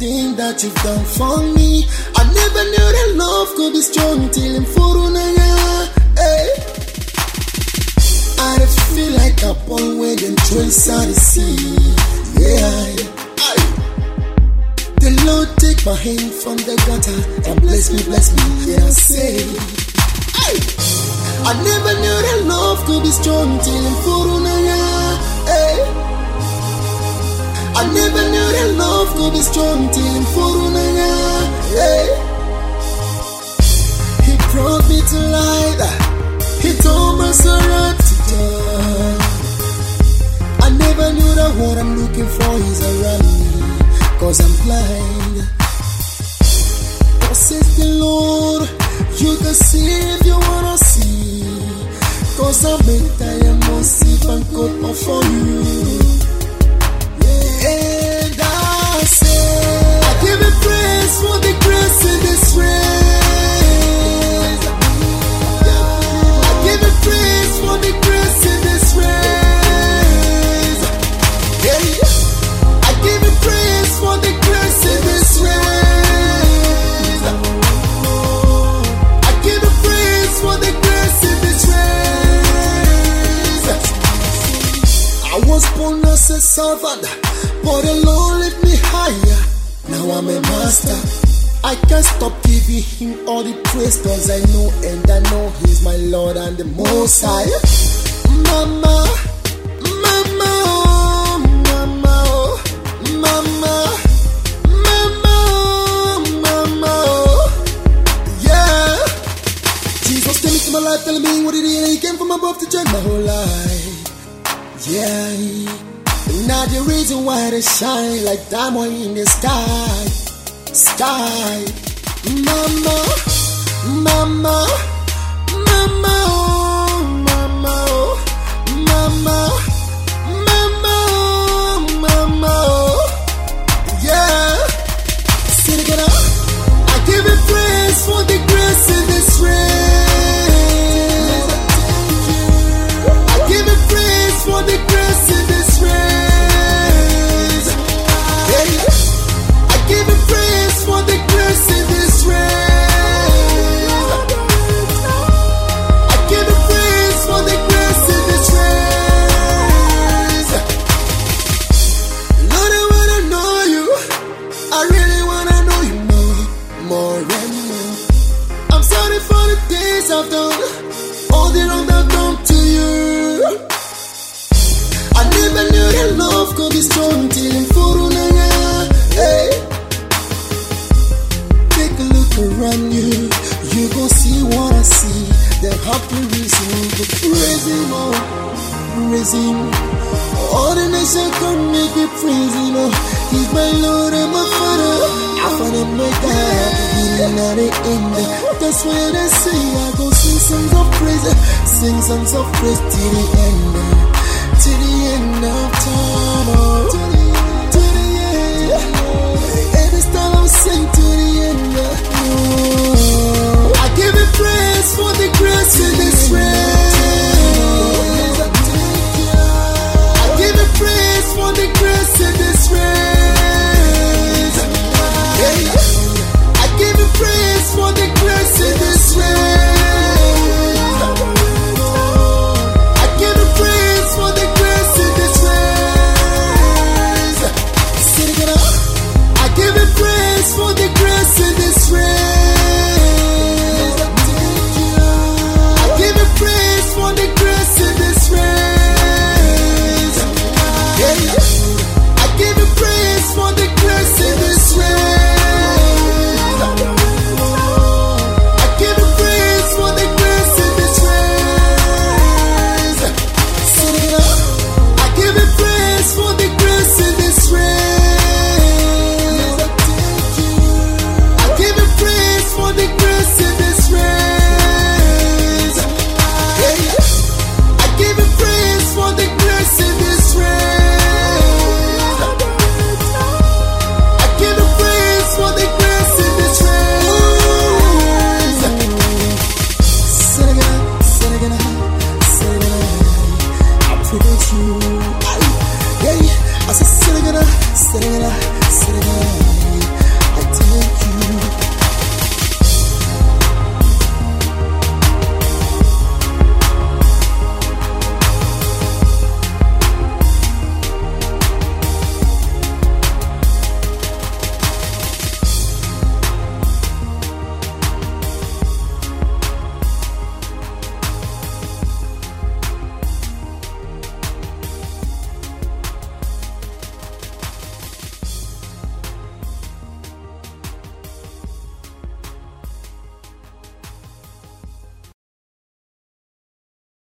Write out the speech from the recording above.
everything that you've done for me. I never knew that love could be strong till in Furunaya. Hey. I feel like a ball them throw inside the sea. Yeah. Aye. The Lord take my hand from the gutter and bless me, bless me. Yeah, I say. Aye. I never knew that love could be strong till in Furunaya. Hey. I never knew that love could be strong till in Furunaya. Hey. He brought me to light. He told my sorrow to die. I never knew that what I'm looking for is around me. Cause I'm blind. Thus says the Lord, you can see if you wanna see. Cause I'm meant I am mercy and God for you. Born as servant, but the Lord lifted me higher. Now I'm a master. I can't stop giving him all the praise cause I know and I know he's my Lord and the most high. Mama, mama, mama, mama, mama, mama, oh, yeah. Jesus came into my life telling me what it is. He came from above to change my whole life. Yeah. Now the reason why they shine like diamond in the sky. Sky. Mama, mama, mama, more, and more. I'm sorry for the things I've done, all the wrong I've done to you. I never knew that love could be strong till in Furunaya. Hey. Take a look around you, you gon' see what I see. The happy reason praise him, oh, praise All the nation come make me praise him, oh. He's my Lord and my Father. I found him my God, beginning at the end. That's why they say I go sing songs of praise, sing songs of praise till the end. you.